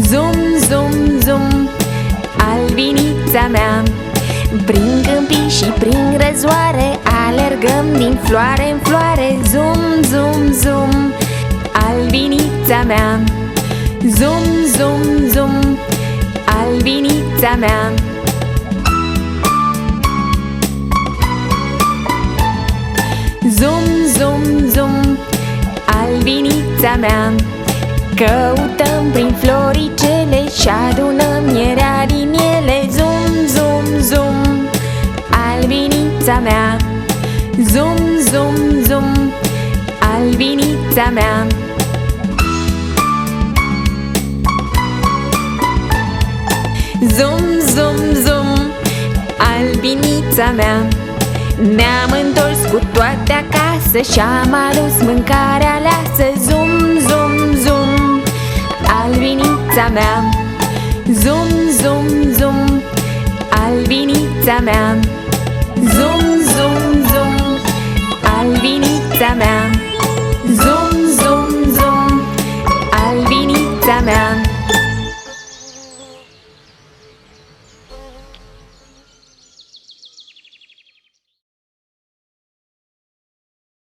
Zum, zum, zum Albinița mea. Prin câmpii și prin răzoare Alergăm din floare în floare. Zum, zum, zum Albinița mea. Zum, zum, zum Albinița mea. Zum, zum, zum Albinița mea. Căutăm prin floricele Și adunăm mierea din ele. Zum, zum, zum Albinița mea. Zum, zum, zum Albinița mea. Zum, zum, zum Albinița mea. Ne-am întors cu toate acasă Și-am adus mâncarea aleasă. Zum, zum, zum albinița mea. Zum, zum, zum, albinița mea. Zum, zum, zum, albinița mea. Zum, zum, zum, albinița mea.